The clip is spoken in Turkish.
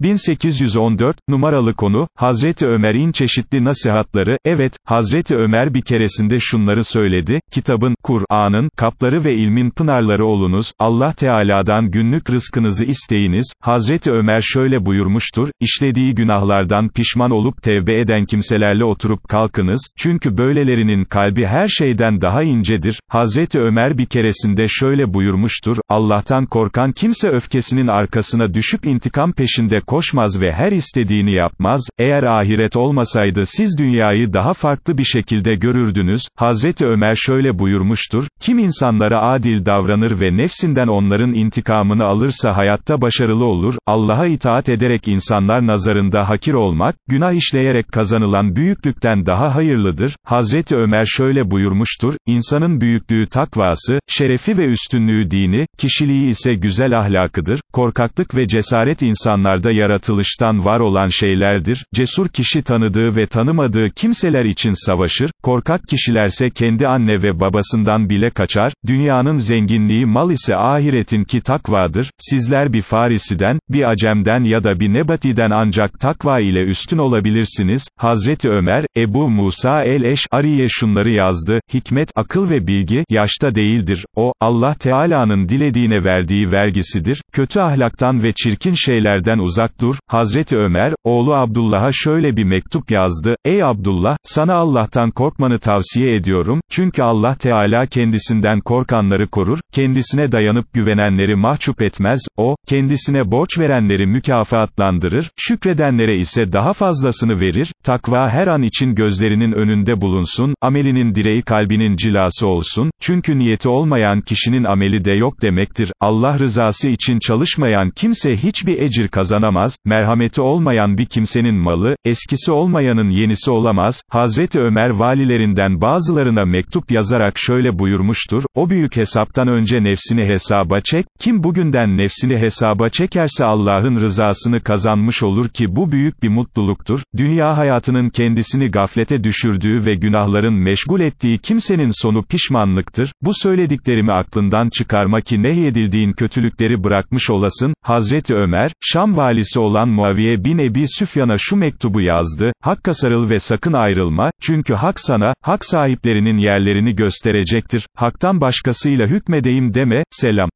1814, numaralı konu, Hazreti Ömer'in çeşitli nasihatları, evet, Hazreti Ömer bir keresinde şunları söyledi, kitabın, Kur'an'ın, kapları ve ilmin pınarları olunuz, Allah Teala'dan günlük rızkınızı isteyiniz, Hazreti Ömer şöyle buyurmuştur, işlediği günahlardan pişman olup tevbe eden kimselerle oturup kalkınız, çünkü böylelerinin kalbi her şeyden daha incedir, Hazreti Ömer bir keresinde şöyle buyurmuştur, Allah'tan korkan kimse öfkesinin arkasına düşüp intikam peşinde koşmaz ve her istediğini yapmaz, eğer ahiret olmasaydı siz dünyayı daha farklı bir şekilde görürdünüz, Hazreti Ömer şöyle buyurmuştur, kim insanlara adil davranır ve nefsinden onların intikamını alırsa hayatta başarılı olur, Allah'a itaat ederek insanlar nazarında hakir olmak, günah işleyerek kazanılan büyüklükten daha hayırlıdır, Hazreti Ömer şöyle buyurmuştur, insanın büyüklüğü takvası, şerefi ve üstünlüğü dini, kişiliği ise güzel ahlakıdır, korkaklık ve cesaret insanlarda yaratılıştan var olan şeylerdir, cesur kişi tanıdığı ve tanımadığı kimseler için savaşır, korkak kişilerse kendi anne ve babasından bile kaçar, dünyanın zenginliği mal ise ahiretin ki takvadır, sizler bir Farisi'den, bir Acem'den ya da bir Nebati'den ancak takva ile üstün olabilirsiniz, Hazreti Ömer, Ebu Musa el-Eş'ariye şunları yazdı, hikmet, akıl ve bilgi, yaşta değildir, o, Allah Teala'nın dilediğine verdiği vergisidir, kötü ahlaktan ve çirkin şeylerden uzak dur, Hazreti Ömer, oğlu Abdullah'a şöyle bir mektup yazdı, ey Abdullah, sana Allah'tan korkmanı tavsiye ediyorum, çünkü Allah Teala kendisinden korkanları korur, kendisine dayanıp güvenenleri mahcup etmez, o, kendisine borç verenleri mükafatlandırır, şükredenlere ise daha fazlasını verir, takva her an için gözlerinin önünde bulunsun, amelinin direği kalbinin cilası olsun, çünkü niyeti olmayan kişinin ameli de yok demektir, Allah rızası için çalışmayan kimse hiçbir ecir kazanamaz, merhameti olmayan bir kimsenin malı, eskisi olmayanın yenisi olamaz, Hazreti Ömer valilerinden bazılarına mektup yazarak şöyle buyurmuştur, o büyük hesaptan önce nefsini hesaba çek, kim bugünden nefsini hesaba çekerse Allah'ın rızasını kazanmış olur ki bu büyük bir mutluluktur, dünya hayatının kendisini gaflete düşürdüğü ve günahların meşgul ettiği kimsenin sonu pişmanlıktır, bu söylediklerimi aklından çıkarma ki nehyedildiğin kötülükleri bırakmış olasın, Hazreti Ömer, Şam valisi olan Muaviye bin Ebi Süfyan'a şu mektubu yazdı, Hakka sarıl ve sakın ayrılma, çünkü Hak sana, hak sahiplerinin yerlerini gösterecektir, Hak'tan başkasıyla hükmedeyim deme, selam.